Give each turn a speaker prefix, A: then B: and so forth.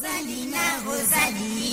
A: Zalina Rosalie